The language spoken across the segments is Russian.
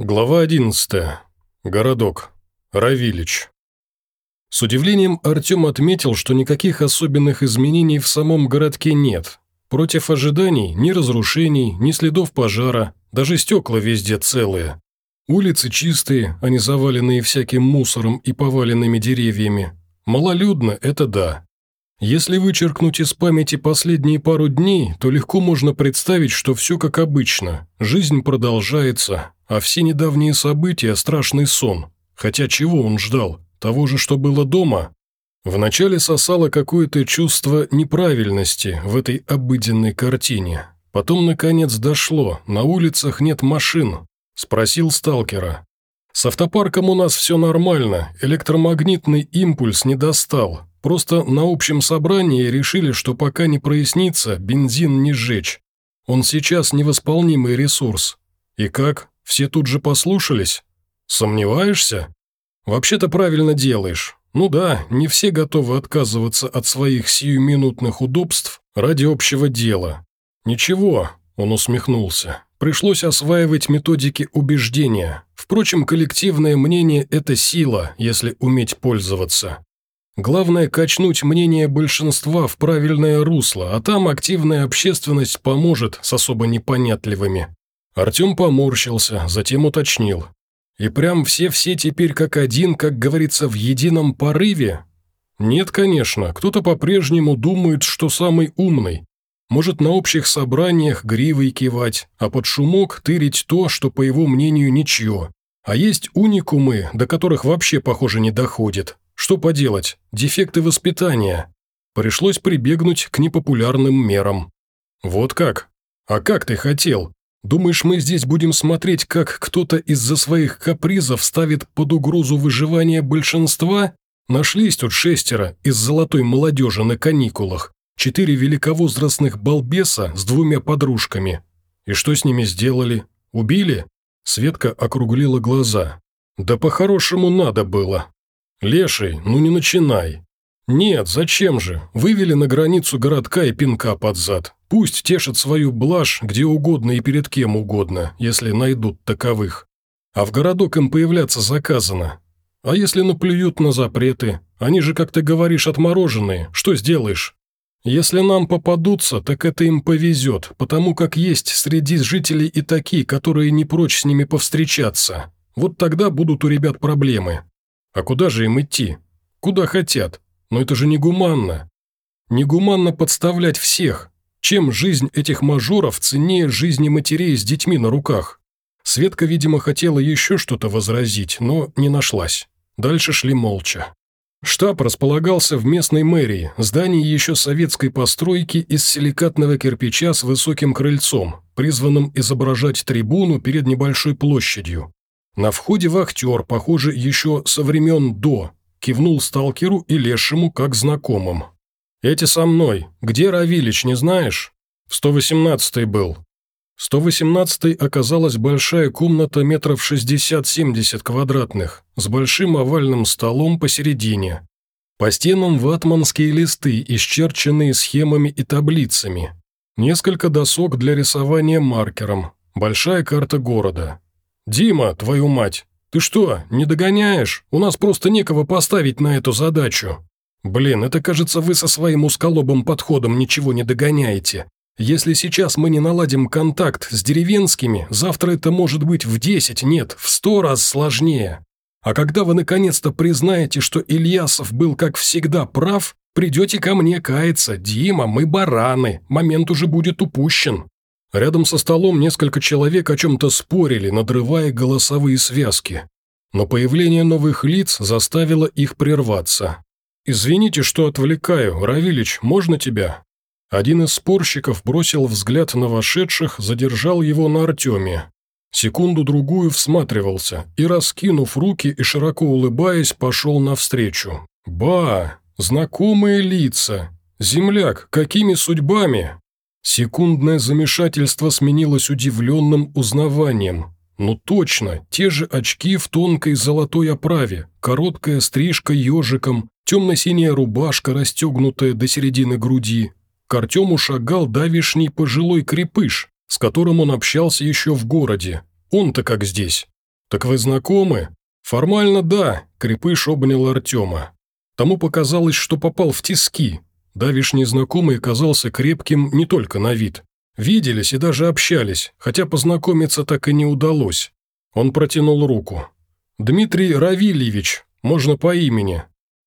Глава 11. Городок. Равилич. С удивлением Артем отметил, что никаких особенных изменений в самом городке нет. Против ожиданий ни разрушений, ни следов пожара, даже стекла везде целые. Улицы чистые, а не заваленные всяким мусором и поваленными деревьями. Малолюдно – это да. Если вычеркнуть из памяти последние пару дней, то легко можно представить, что все как обычно. Жизнь продолжается, а все недавние события – страшный сон. Хотя чего он ждал? Того же, что было дома? Вначале сосало какое-то чувство неправильности в этой обыденной картине. Потом, наконец, дошло, на улицах нет машин. Спросил сталкера. С автопарком у нас все нормально, электромагнитный импульс не достал, Просто на общем собрании решили, что пока не прояснится, бензин не сжечь. Он сейчас невосполнимый ресурс. И как? Все тут же послушались? Сомневаешься? Вообще-то правильно делаешь. Ну да, не все готовы отказываться от своих сиюминутных удобств ради общего дела. Ничего, он усмехнулся. Пришлось осваивать методики убеждения. Впрочем, коллективное мнение – это сила, если уметь пользоваться. Главное – качнуть мнение большинства в правильное русло, а там активная общественность поможет с особо непонятливыми. Артем поморщился, затем уточнил. И прям все-все теперь как один, как говорится, в едином порыве? Нет, конечно, кто-то по-прежнему думает, что самый умный. Может на общих собраниях гривой кивать, а под шумок тырить то, что, по его мнению, ничье. А есть уникумы, до которых вообще, похоже, не доходит. Что поделать, дефекты воспитания. Пришлось прибегнуть к непопулярным мерам. Вот как? А как ты хотел? Думаешь, мы здесь будем смотреть, как кто-то из-за своих капризов ставит под угрозу выживание большинства? Нашлись тут шестеро из золотой молодежи на каникулах, четыре великовозрастных балбеса с двумя подружками. И что с ними сделали? Убили? Светка округлила глаза. Да по-хорошему надо было. «Леший, ну не начинай». «Нет, зачем же? Вывели на границу городка и пинка под зад. Пусть тешат свою блажь где угодно и перед кем угодно, если найдут таковых. А в городок им появляться заказано. А если наплюют на запреты? Они же, как ты говоришь, отмороженные. Что сделаешь? Если нам попадутся, так это им повезет, потому как есть среди жителей и такие, которые не прочь с ними повстречаться. Вот тогда будут у ребят проблемы. А куда же им идти? Куда хотят? Но это же негуманно. Негуманно подставлять всех. Чем жизнь этих мажоров ценнее жизни матерей с детьми на руках? Светка, видимо, хотела еще что-то возразить, но не нашлась. Дальше шли молча. Штаб располагался в местной мэрии, здании еще советской постройки из силикатного кирпича с высоким крыльцом, призванным изображать трибуну перед небольшой площадью. На входе вахтер, похоже, еще со времен до, кивнул сталкеру и лешему как знакомым. «Эти со мной. Где Равилич, не знаешь?» «В 118-й был». 118-й оказалась большая комната метров 60-70 квадратных, с большим овальным столом посередине. По стенам ватманские листы, исчерченные схемами и таблицами. Несколько досок для рисования маркером, большая карта города. «Дима, твою мать! Ты что, не догоняешь? У нас просто некого поставить на эту задачу». «Блин, это кажется, вы со своим усколобым подходом ничего не догоняете. Если сейчас мы не наладим контакт с деревенскими, завтра это может быть в 10, нет, в 100 раз сложнее. А когда вы наконец-то признаете, что Ильясов был, как всегда, прав, придете ко мне каяться. Дима, мы бараны, момент уже будет упущен». Рядом со столом несколько человек о чем-то спорили, надрывая голосовые связки. Но появление новых лиц заставило их прерваться. «Извините, что отвлекаю. Равилич, можно тебя?» Один из спорщиков бросил взгляд на вошедших, задержал его на Артеме. Секунду-другую всматривался и, раскинув руки и широко улыбаясь, пошел навстречу. «Ба! Знакомые лица! Земляк, какими судьбами?» Секундное замешательство сменилось удивленным узнаванием. Ну точно, те же очки в тонкой золотой оправе, короткая стрижка ежиком, темно-синяя рубашка, расстегнутая до середины груди. К Артему шагал давишний пожилой крепыш, с которым он общался еще в городе. Он-то как здесь. «Так вы знакомы?» «Формально да», – Крепыш обнял Артема. Тому показалось, что попал в тиски. Давишний знакомый казался крепким не только на вид. Виделись и даже общались, хотя познакомиться так и не удалось. Он протянул руку. «Дмитрий Равильевич, можно по имени.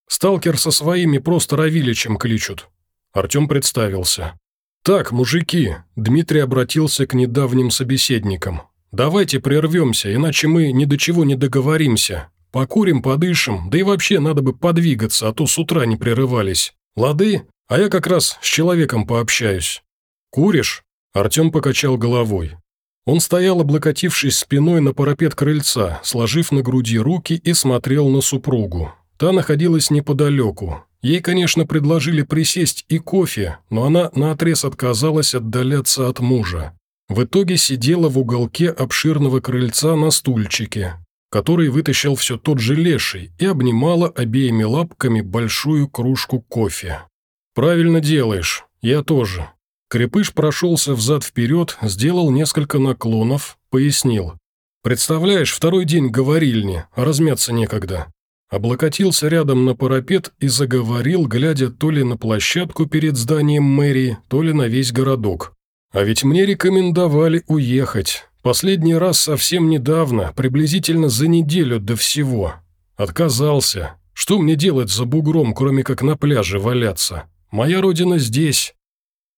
Сталкер со своими просто Равиличем кличут». Артем представился. «Так, мужики», – Дмитрий обратился к недавним собеседникам. «Давайте прервемся, иначе мы ни до чего не договоримся. Покурим, подышим, да и вообще надо бы подвигаться, а то с утра не прерывались. Лады? А я как раз с человеком пообщаюсь». «Куришь?» – Артем покачал головой. Он стоял, облокотившись спиной на парапет крыльца, сложив на груди руки и смотрел на супругу. Та находилась неподалеку. Ей, конечно, предложили присесть и кофе, но она наотрез отказалась отдаляться от мужа. В итоге сидела в уголке обширного крыльца на стульчике, который вытащил все тот же леший и обнимала обеими лапками большую кружку кофе. «Правильно делаешь, я тоже», Крепыш прошелся взад-вперед, сделал несколько наклонов, пояснил. «Представляешь, второй день говорильни, а размяться некогда». Облокотился рядом на парапет и заговорил, глядя то ли на площадку перед зданием мэрии, то ли на весь городок. «А ведь мне рекомендовали уехать. Последний раз совсем недавно, приблизительно за неделю до всего. Отказался. Что мне делать за бугром, кроме как на пляже валяться? Моя родина здесь,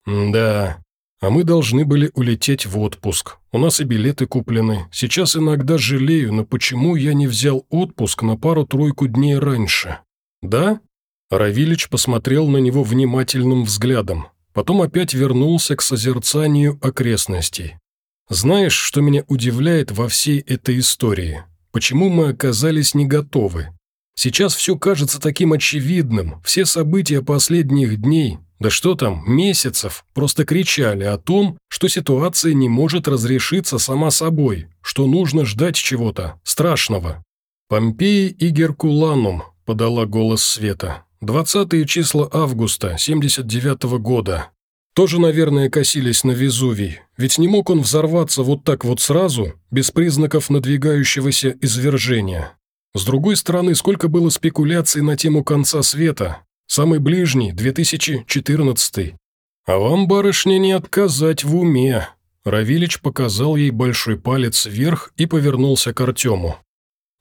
«Да, а мы должны были улететь в отпуск. У нас и билеты куплены. Сейчас иногда жалею, но почему я не взял отпуск на пару-тройку дней раньше?» «Да?» Равилич посмотрел на него внимательным взглядом. Потом опять вернулся к созерцанию окрестностей. «Знаешь, что меня удивляет во всей этой истории? Почему мы оказались не готовы? Сейчас все кажется таким очевидным, все события последних дней, да что там, месяцев, просто кричали о том, что ситуация не может разрешиться сама собой, что нужно ждать чего-то страшного. «Помпеи и Геркуланум», – подала голос Света. «20 числа августа 79 -го года. Тоже, наверное, косились на Везувий, ведь не мог он взорваться вот так вот сразу, без признаков надвигающегося извержения. С другой стороны, сколько было спекуляций на тему конца света, Самый ближний – 2014 А вам, барышня, не отказать в уме. Равилич показал ей большой палец вверх и повернулся к Артему.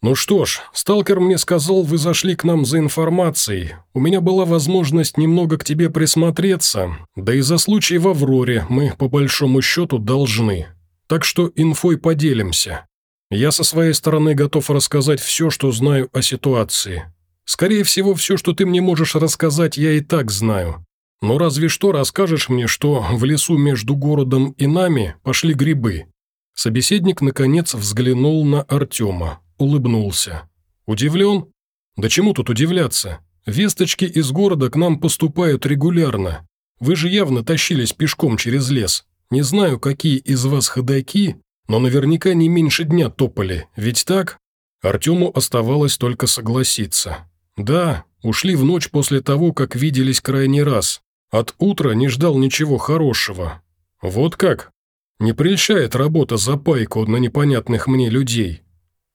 «Ну что ж, сталкер мне сказал, вы зашли к нам за информацией. У меня была возможность немного к тебе присмотреться, да и за случай в Авроре мы, по большому счету, должны. Так что инфой поделимся. Я со своей стороны готов рассказать все, что знаю о ситуации. Скорее всего, все, что ты мне можешь рассказать, я и так знаю. Но разве что расскажешь мне, что в лесу между городом и нами пошли грибы». Собеседник, наконец, взглянул на Артема, улыбнулся. «Удивлен? Да чему тут удивляться? Весточки из города к нам поступают регулярно. Вы же явно тащились пешком через лес. Не знаю, какие из вас ходоки, но наверняка не меньше дня топали, ведь так?» Артему оставалось только согласиться. «Да, ушли в ночь после того, как виделись крайний раз. От утра не ждал ничего хорошего. Вот как? Не прельщает работа за пайку на непонятных мне людей.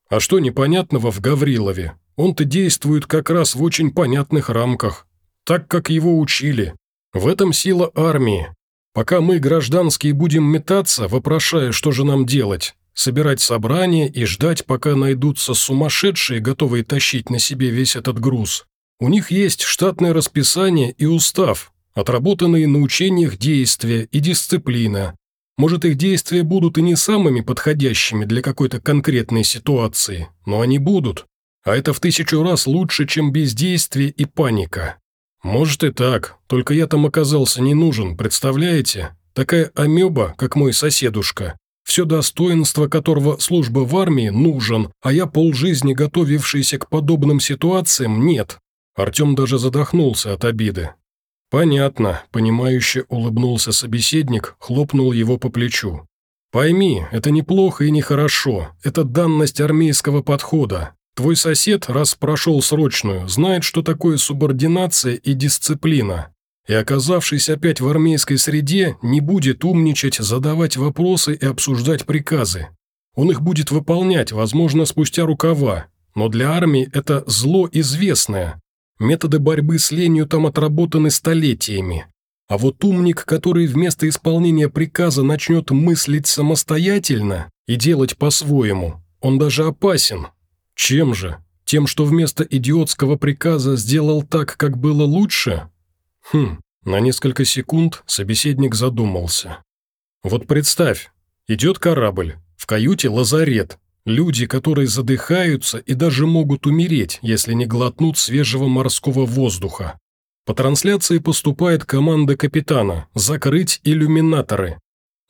А что непонятного в Гаврилове? Он-то действует как раз в очень понятных рамках, так, как его учили. В этом сила армии. Пока мы, гражданские, будем метаться, вопрошая, что же нам делать, собирать собрания и ждать, пока найдутся сумасшедшие, готовые тащить на себе весь этот груз. У них есть штатное расписание и устав, отработанные на учениях действия и дисциплина. Может, их действия будут и не самыми подходящими для какой-то конкретной ситуации, но они будут. А это в тысячу раз лучше, чем бездействие и паника. Может и так, только я там оказался не нужен, представляете? Такая амеба, как мой соседушка, все достоинство которого служба в армии нужен, а я полжизни готовившийся к подобным ситуациям нет. Артем даже задохнулся от обиды. «Понятно», – понимающе улыбнулся собеседник, хлопнул его по плечу. «Пойми, это неплохо и нехорошо, это данность армейского подхода. Твой сосед, раз прошел срочную, знает, что такое субординация и дисциплина и, оказавшись опять в армейской среде, не будет умничать, задавать вопросы и обсуждать приказы. Он их будет выполнять, возможно, спустя рукава. Но для армии это зло известное. Методы борьбы с ленью там отработаны столетиями. А вот умник, который вместо исполнения приказа начнет мыслить самостоятельно и делать по-своему, он даже опасен. Чем же? Тем, что вместо идиотского приказа сделал так, как было лучше? Хм, на несколько секунд собеседник задумался. Вот представь, идет корабль, в каюте лазарет, люди, которые задыхаются и даже могут умереть, если не глотнут свежего морского воздуха. По трансляции поступает команда капитана «Закрыть иллюминаторы».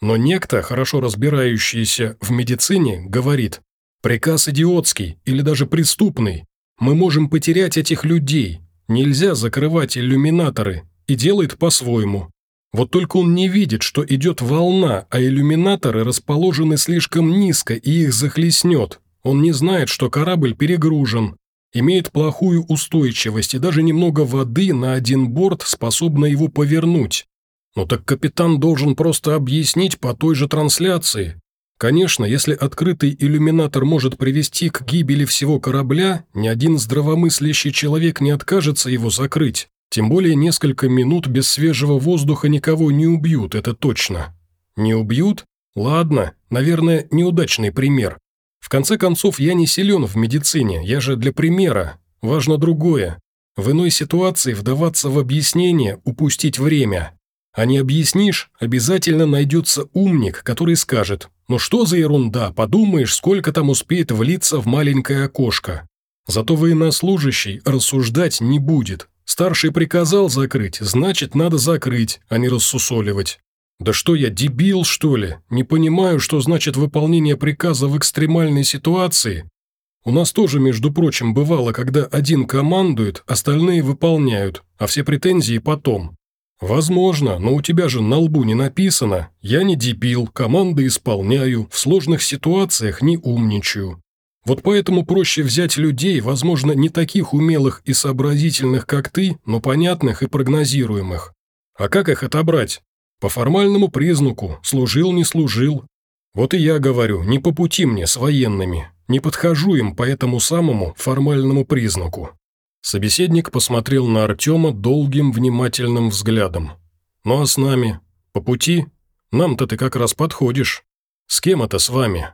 Но некто, хорошо разбирающийся в медицине, говорит «Приказ идиотский или даже преступный. Мы можем потерять этих людей. Нельзя закрывать иллюминаторы». И делает по-своему. Вот только он не видит, что идет волна, а иллюминаторы расположены слишком низко и их захлестнет. Он не знает, что корабль перегружен, имеет плохую устойчивость и даже немного воды на один борт способна его повернуть. Но так капитан должен просто объяснить по той же трансляции. Конечно, если открытый иллюминатор может привести к гибели всего корабля, ни один здравомыслящий человек не откажется его закрыть. Тем более несколько минут без свежего воздуха никого не убьют, это точно. Не убьют? Ладно, наверное, неудачный пример. В конце концов, я не силен в медицине, я же для примера. Важно другое. В иной ситуации вдаваться в объяснение, упустить время. А не объяснишь, обязательно найдется умник, который скажет «Ну что за ерунда, подумаешь, сколько там успеет влиться в маленькое окошко». Зато военнослужащий рассуждать не будет. Старший приказал закрыть, значит, надо закрыть, а не рассусоливать. «Да что я, дебил, что ли? Не понимаю, что значит выполнение приказа в экстремальной ситуации? У нас тоже, между прочим, бывало, когда один командует, остальные выполняют, а все претензии потом. Возможно, но у тебя же на лбу не написано «Я не дебил, команды исполняю, в сложных ситуациях не умничаю». Вот поэтому проще взять людей, возможно, не таких умелых и сообразительных, как ты, но понятных и прогнозируемых. А как их отобрать? По формальному признаку, служил, не служил. Вот и я говорю, не по пути мне с военными, не подхожу им по этому самому формальному признаку. Собеседник посмотрел на Артема долгим внимательным взглядом. «Ну а с нами? По пути? Нам-то ты как раз подходишь. С кем это с вами?»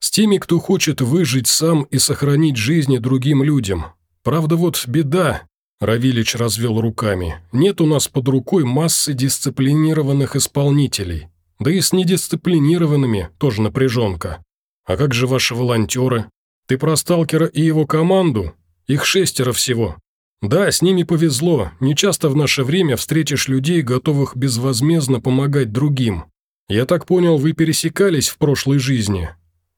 «С теми, кто хочет выжить сам и сохранить жизни другим людям. Правда, вот беда, Равилич развел руками. «Нет у нас под рукой массы дисциплинированных исполнителей. Да и с недисциплинированными тоже напряженка. А как же ваши волонтеры? Ты про сталкера и его команду? Их шестеро всего. Да, с ними повезло. Не часто в наше время встретишь людей, готовых безвозмездно помогать другим. Я так понял, вы пересекались в прошлой жизни?»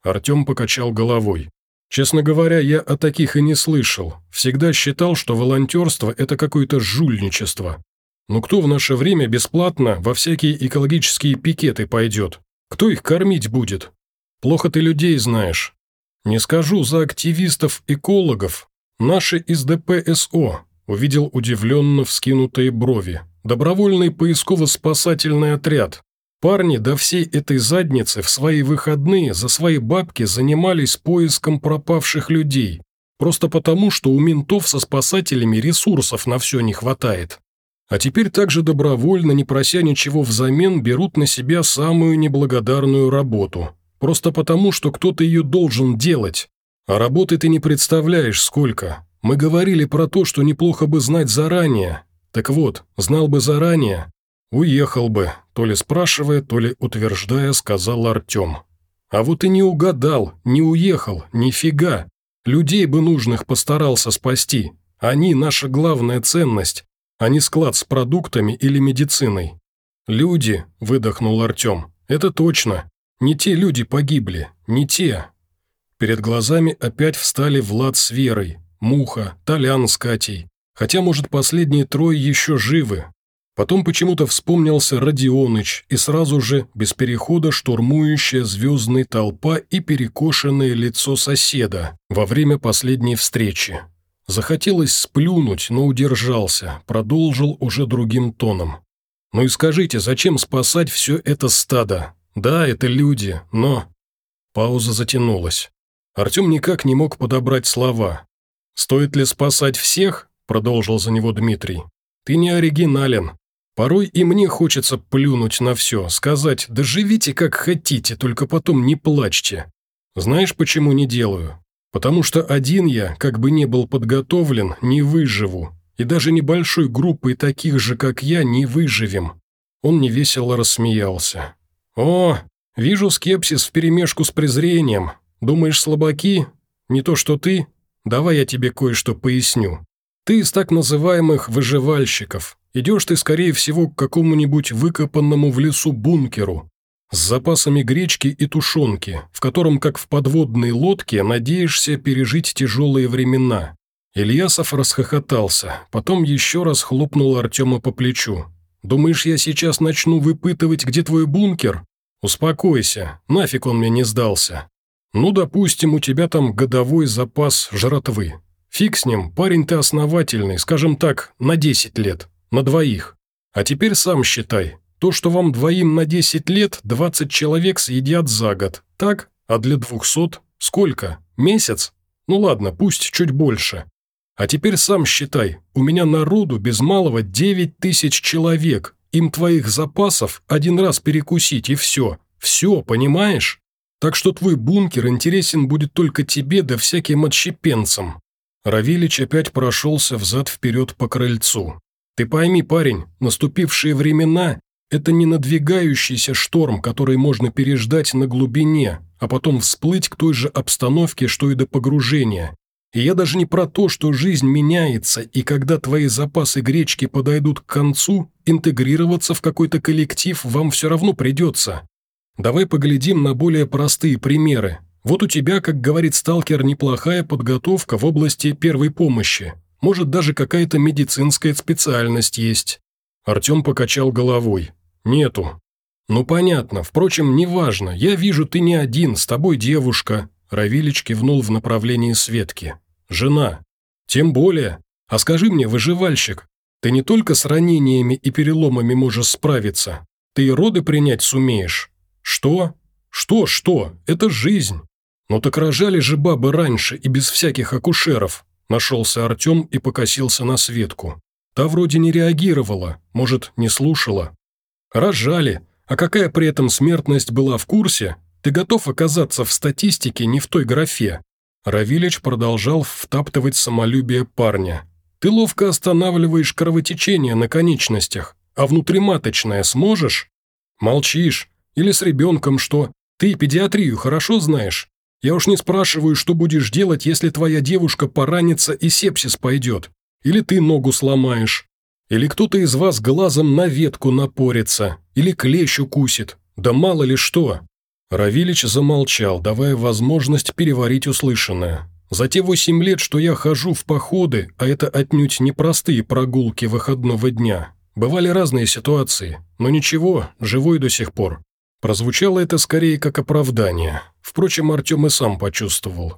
Артем покачал головой. Честно говоря, я о таких и не слышал. Всегда считал, что волонтерство – это какое-то жульничество. Но кто в наше время бесплатно во всякие экологические пикеты пойдет? Кто их кормить будет? Плохо ты людей знаешь. Не скажу за активистов-экологов. Наши из ДПСО. Увидел удивленно вскинутые брови. Добровольный поисково-спасательный отряд. Парни до всей этой задницы в свои выходные за свои бабки занимались поиском пропавших людей, просто потому, что у ментов со спасателями ресурсов на все не хватает. А теперь также добровольно, не прося ничего взамен, берут на себя самую неблагодарную работу. Просто потому, что кто-то ее должен делать. А работы ты не представляешь, сколько. Мы говорили про то, что неплохо бы знать заранее. Так вот, знал бы заранее, «Уехал бы», – то ли спрашивая, то ли утверждая, сказал Артем. «А вот и не угадал, не уехал, нифига. Людей бы нужных постарался спасти. Они – наша главная ценность, а не склад с продуктами или медициной». «Люди», – выдохнул Артем, – «это точно. Не те люди погибли, не те». Перед глазами опять встали Влад с Верой, Муха, Толян с Катей. Хотя, может, последние трое еще живы, Потом почему-то вспомнился Родионыч и сразу же, без перехода, штурмующая звездная толпа и перекошенное лицо соседа во время последней встречи. Захотелось сплюнуть, но удержался, продолжил уже другим тоном. «Ну и скажите, зачем спасать все это стадо? Да, это люди, но...» Пауза затянулась. Артем никак не мог подобрать слова. «Стоит ли спасать всех?» – продолжил за него Дмитрий. «Ты не оригинален. Порой и мне хочется плюнуть на все, сказать «да живите как хотите, только потом не плачьте». Знаешь, почему не делаю? Потому что один я, как бы не был подготовлен, не выживу. И даже небольшой группой таких же, как я, не выживем». Он невесело рассмеялся. «О, вижу скепсис вперемешку с презрением. Думаешь, слабаки? Не то что ты? Давай я тебе кое-что поясню. Ты из так называемых «выживальщиков». Идешь ты, скорее всего, к какому-нибудь выкопанному в лесу бункеру с запасами гречки и тушенки, в котором, как в подводной лодке, надеешься пережить тяжелые времена. Ильясов расхохотался, потом еще раз хлопнул Артема по плечу. «Думаешь, я сейчас начну выпытывать, где твой бункер? Успокойся, нафиг он мне не сдался. Ну, допустим, у тебя там годовой запас жратвы. Фиг с ним, парень ты основательный, скажем так, на 10 лет, на двоих. А теперь сам считай, то, что вам двоим на 10 лет, 20 человек съедят за год, так? А для 200 сколько? Месяц? Ну ладно, пусть чуть больше. А теперь сам считай, у меня народу без малого 9 тысяч человек, им твоих запасов один раз перекусить и все. Все, понимаешь? Так что твой бункер интересен будет только тебе да всяким отщепенцам». Равилич опять прошелся взад-вперед по крыльцу. «Ты пойми, парень, наступившие времена – это не надвигающийся шторм, который можно переждать на глубине, а потом всплыть к той же обстановке, что и до погружения. И я даже не про то, что жизнь меняется, и когда твои запасы гречки подойдут к концу, интегрироваться в какой-то коллектив вам все равно придется. Давай поглядим на более простые примеры. Вот у тебя, как говорит сталкер, неплохая подготовка в области первой помощи. Может, даже какая-то медицинская специальность есть». Артем покачал головой. «Нету». «Ну, понятно. Впрочем, неважно. Я вижу, ты не один, с тобой девушка». Равилич кивнул в направлении Светки. «Жена. Тем более. А скажи мне, выживальщик, ты не только с ранениями и переломами можешь справиться, ты и роды принять сумеешь. «Что? Что, что? Это жизнь!» «Ну так рожали же бабы раньше и без всяких акушеров», нашелся Артем и покосился на Светку. Та вроде не реагировала, может, не слушала. «Рожали, а какая при этом смертность была в курсе? Ты готов оказаться в статистике не в той графе?» Равилич продолжал втаптывать самолюбие парня. «Ты ловко останавливаешь кровотечение на конечностях, а внутриматочное сможешь?» «Молчишь, или с ребенком что? Ты педиатрию хорошо знаешь? Я уж не спрашиваю, что будешь делать, если твоя девушка поранится и сепсис пойдет. Или ты ногу сломаешь. Или кто-то из вас глазом на ветку напорится. Или клещ укусит. Да мало ли что». Равилич замолчал, давая возможность переварить услышанное. «За те восемь лет, что я хожу в походы, а это отнюдь непростые прогулки выходного дня, бывали разные ситуации, но ничего, живой до сих пор. Прозвучало это скорее как оправдание. Впрочем, Артем и сам почувствовал.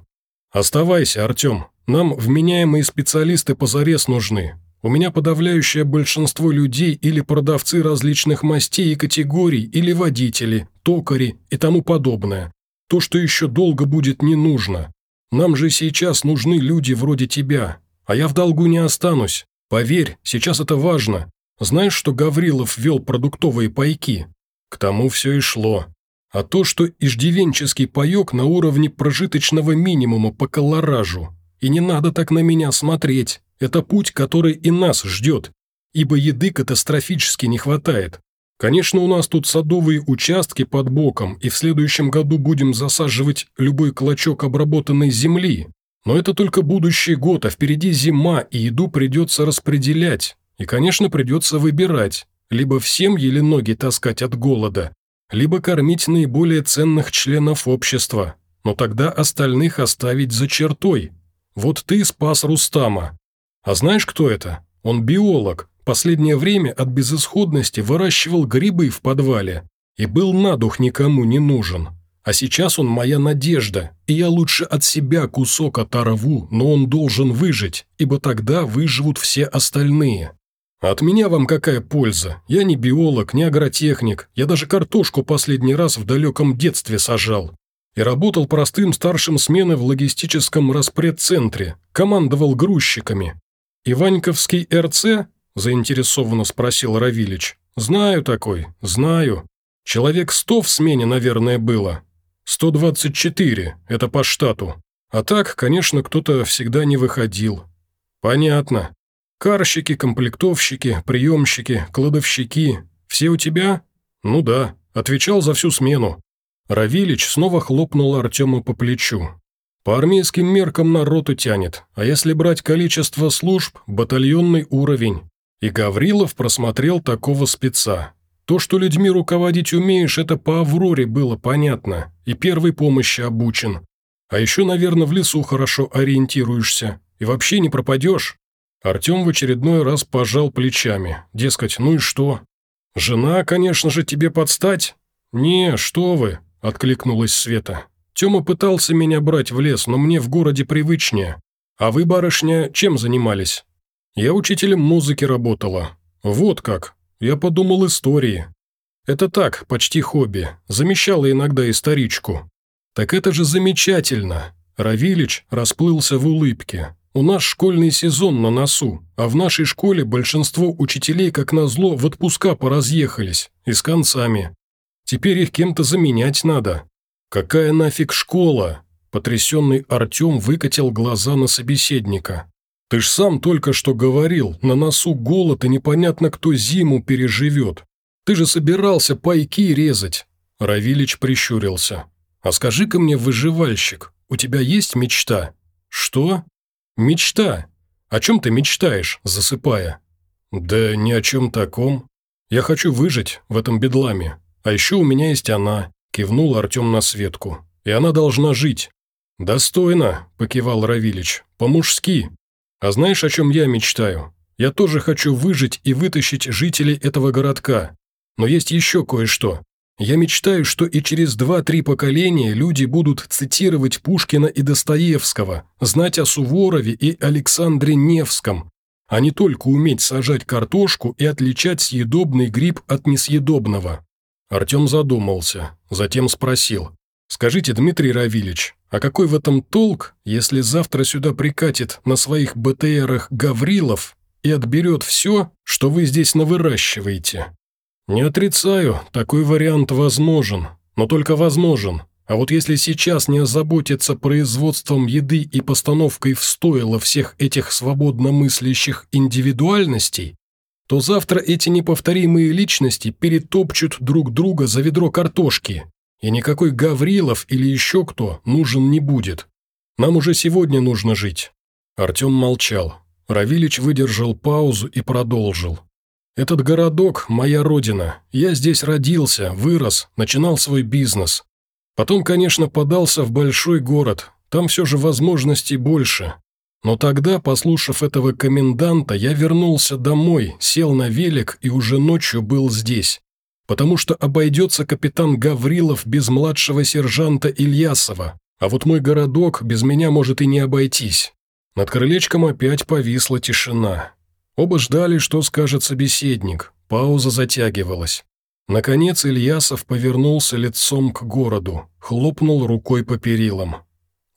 «Оставайся, Артем. Нам вменяемые специалисты позарез нужны. У меня подавляющее большинство людей или продавцы различных мастей и категорий, или водители, токари и тому подобное. То, что еще долго будет не нужно. Нам же сейчас нужны люди вроде тебя. А я в долгу не останусь. Поверь, сейчас это важно. Знаешь, что Гаврилов вел продуктовые пайки? К тому все и шло. А то, что иждивенческий паек на уровне прожиточного минимума по колоражу. И не надо так на меня смотреть. Это путь, который и нас ждет. Ибо еды катастрофически не хватает. Конечно, у нас тут садовые участки под боком, и в следующем году будем засаживать любой клочок обработанной земли. Но это только будущий год, а впереди зима, и еду придется распределять. И, конечно, придется выбирать. Либо всем еле ноги таскать от голода, либо кормить наиболее ценных членов общества, но тогда остальных оставить за чертой. Вот ты спас Рустама. А знаешь, кто это? Он биолог, последнее время от безысходности выращивал грибы в подвале и был на дух никому не нужен. А сейчас он моя надежда, и я лучше от себя кусок оторву, но он должен выжить, ибо тогда выживут все остальные. От меня вам какая польза? Я не биолог, не агротехник, я даже картошку последний раз в далеком детстве сажал. И работал простым старшим смены в логистическом распредцентре, командовал грузчиками. «Иваньковский РЦ?» – заинтересованно спросил Равилич. «Знаю такой, знаю. Человек сто в смене, наверное, было. Сто двадцать четыре, это по штату. А так, конечно, кто-то всегда не выходил. Понятно. Карщики, комплектовщики, приемщики, кладовщики. Все у тебя? Ну да, отвечал за всю смену. Равилич снова хлопнул Артема по плечу. По армейским меркам народу тянет, а если брать количество служб, батальонный уровень. И Гаврилов просмотрел такого спеца. То, что людьми руководить умеешь, это по Авроре было понятно, и первой помощи обучен. А еще, наверное, в лесу хорошо ориентируешься, и вообще не пропадешь. Артем в очередной раз пожал плечами, дескать, ну и что? Жена, конечно же, тебе подстать? Не, что вы, откликнулась Света. Тёма пытался меня брать в лес, но мне в городе привычнее. А вы, барышня, чем занимались? Я учителем музыки работала. Вот как. Я подумал истории. Это так, почти хобби. Замещала иногда историчку. Так это же замечательно. Равилич расплылся в улыбке. У нас школьный сезон на носу, а в нашей школе большинство учителей, как назло, в отпуска поразъехались, и с концами. Теперь их кем-то заменять надо. Какая нафиг школа? Потрясенный Артем выкатил глаза на собеседника. Ты ж сам только что говорил, на носу голод и непонятно кто зиму переживет. Ты же собирался пайки резать. Равилич прищурился. А скажи-ка мне, выживальщик, у тебя есть мечта? Что? «Мечта. О чем ты мечтаешь, засыпая?» «Да ни о чем таком. Я хочу выжить в этом бедламе. А еще у меня есть она», – кивнул Артем на Светку. «И она должна жить». «Достойно», – покивал Равилич. «По-мужски. А знаешь, о чем я мечтаю? Я тоже хочу выжить и вытащить жителей этого городка. Но есть еще кое-что. Я мечтаю, что и через два-три поколения люди будут цитировать Пушкина и Достоевского, знать о Суворове и Александре Невском, а не только уметь сажать картошку и отличать съедобный гриб от несъедобного. Артем задумался, затем спросил. «Скажите, Дмитрий Равильевич, а какой в этом толк, если завтра сюда прикатит на своих БТРах Гаврилов и отберет все, что вы здесь навыращиваете?» «Не отрицаю, такой вариант возможен, но только возможен. А вот если сейчас не озаботиться производством еды и постановкой в стойло всех этих свободно мыслящих индивидуальностей, то завтра эти неповторимые личности перетопчут друг друга за ведро картошки, и никакой Гаврилов или еще кто нужен не будет. Нам уже сегодня нужно жить». Артем молчал. Равилич выдержал паузу и продолжил. Этот городок – моя родина. Я здесь родился, вырос, начинал свой бизнес. Потом, конечно, подался в большой город. Там все же возможностей больше. Но тогда, послушав этого коменданта, я вернулся домой, сел на велик и уже ночью был здесь. Потому что обойдется капитан Гаврилов без младшего сержанта Ильясова, а вот мой городок без меня может и не обойтись. Над крылечком опять повисла тишина. Оба ждали, что скажет собеседник. Пауза затягивалась. Наконец Ильясов повернулся лицом к городу, хлопнул рукой по перилам.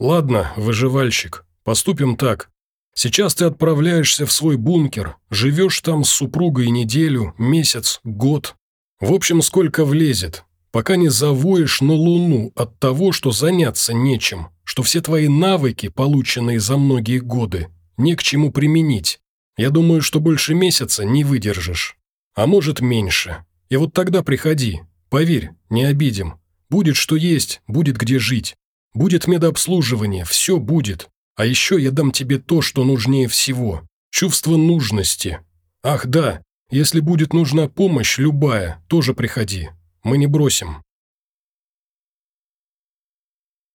«Ладно, выживальщик, поступим так. Сейчас ты отправляешься в свой бункер, живешь там с супругой неделю, месяц, год. В общем, сколько влезет, пока не завоешь на луну от того, что заняться нечем, что все твои навыки, полученные за многие годы, не к чему применить. Я думаю, что больше месяца не выдержишь. А может, меньше. И вот тогда приходи. Поверь, не обидим. Будет что есть, будет где жить. Будет медобслуживание, все будет. А еще я дам тебе то, что нужнее всего. Чувство нужности. Ах да, если будет нужна помощь, любая, тоже приходи. Мы не бросим.